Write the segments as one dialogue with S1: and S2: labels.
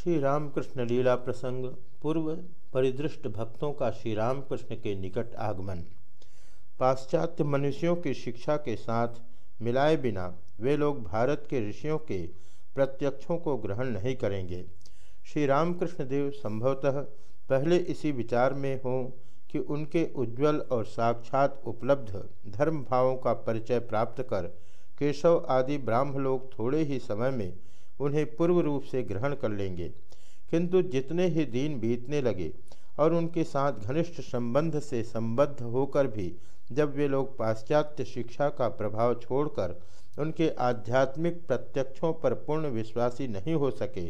S1: श्री रामकृष्ण लीला प्रसंग, पूर्व परिदृष्ट भक्तों का श्री रामकृष्ण के निकट आगमन। पाश्चात्य मनुष्यों की शिक्षा के साथ मिलाए बिना वे लोग भारत के ऋषियों के प्रत्यक्षों को ग्रहण नहीं करेंगे। श्री रामकृष्ण देव संभवतः पहले इसी विचार में हों कि उनके उज्ज्वल और साक्षात उपलब्ध धर्म भावों का परिचय प्राप्त कर केशव आदि ब्राह्म लोग थोड़े ही समय में उन्हें पूर्व रूप से ग्रहण कर लेंगे। किंतु जितने ही दिन बीतने लगे और उनके साथ घनिष्ठ संबंध से संबद्ध होकर भी जब वे लोग पाश्चात्य शिक्षा का प्रभाव छोड़कर उनके आध्यात्मिक प्रत्यक्षों पर पूर्ण विश्वासी नहीं हो सके,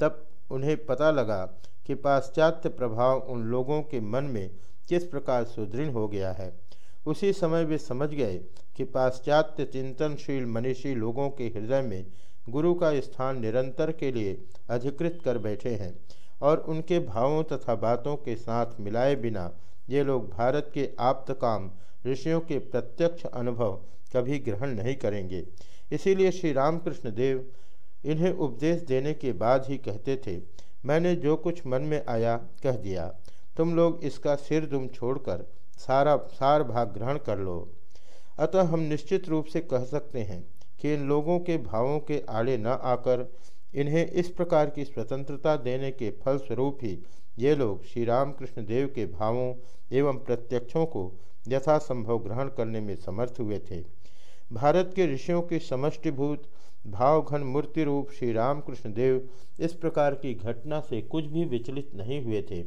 S1: तब उन्हें पता लगा कि पाश्चात्य प्रभाव उन लोगों के मन में किस प्रकार सुदृढ़ हो गया है। उसी समय वे समझ गए कि पाश्चात्य चिंतनशील मनीषी लोगों के हृदय में गुरु का स्थान निरंतर के लिए अधिकृत कर बैठे हैं और उनके भावों तथा बातों के साथ मिलाए बिना ये लोग भारत के आप्त काम ऋषियों के प्रत्यक्ष अनुभव कभी ग्रहण नहीं करेंगे। इसीलिए श्री रामकृष्ण देव इन्हें उपदेश देने के बाद ही कहते थे, मैंने जो कुछ मन में आया कह दिया। तुम लोग इसका सिर दुम छोड़कर सारा सार भाग ग्रहण कर लो। अतः हम निश्चित रूप से कह सकते हैं कि इन लोगों के भावों के आड़े न आकर, इन्हें इस प्रकार की स्वतंत्रता देने के फलस्वरूप ही ये लोग श्री रामकृष्ण देव के भावों एवं प्रत्यक्षों को यथासंभव ग्रहण करने में समर्थ हुए थे। भारत के ऋषियों की समष्टिभूत, भावघन मूर्ति रूप श्री रामकृष्ण देव इस प्रकार की घटना से कुछ भी विचलित नहीं हुए थे।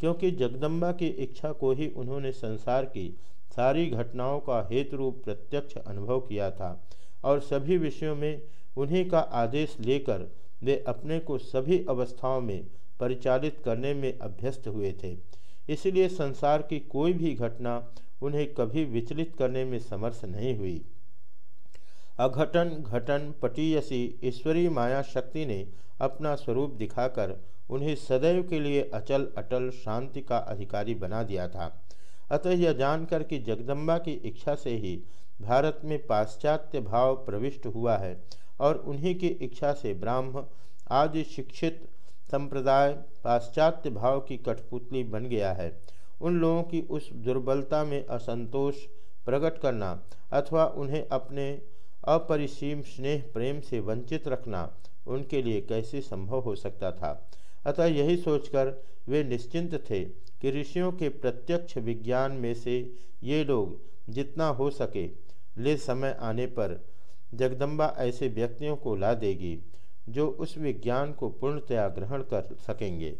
S1: क्योंकि जगदम्बा की इच्छा को ही उन्होंने संसार की सारी घटनाओं का हेतु रूप प्रत्यक्ष अनुभव किया था और सभी विषयों में उन्हीं का आदेश लेकर वे अपने को सभी अवस्थाओं में परिचालित करने में अभ्यस्त हुए थे। इसलिए संसार की कोई भी घटना उन्हें कभी विचलित करने में समर्थ नहीं हुई। अघटन, घटन, पटीयसी, ईश्वरीय माया शक्ति ने अपना स्वरूप दिखाकर उन्हें सदैव के लिए अचल, अटल शांति का अधिकारी बना दिया था। अतः यह जानकर कि जगदम्बा की इच्छा से ही भारत में पाश्चात्य भाव प्रविष्ट हुआ है और उन्हीं की इच्छा से ब्राह्म आदि शिक्षित संप्रदाय पाश्चात्य भाव की कठपुतली बन गया है। उन लोगों की उस दुर्बलता में असंतोष प्रकट करना अथवा उन्हें अपने अपरिसीम स्नेह प्रेम से वंचित रखना उनके लिए कैसे संभव हो सकता था? अतः यही सोचकर वे निश्चिंत थे कि ऋषियों के प्रत्यक्ष विज्ञान में से ये लोग जितना हो सके ले समय आने पर जगदम्बा ऐसे व्यक्तियों को ला देगी, जो उस विज्ञान को पूर्णतया ग्रहण कर सकेंगे।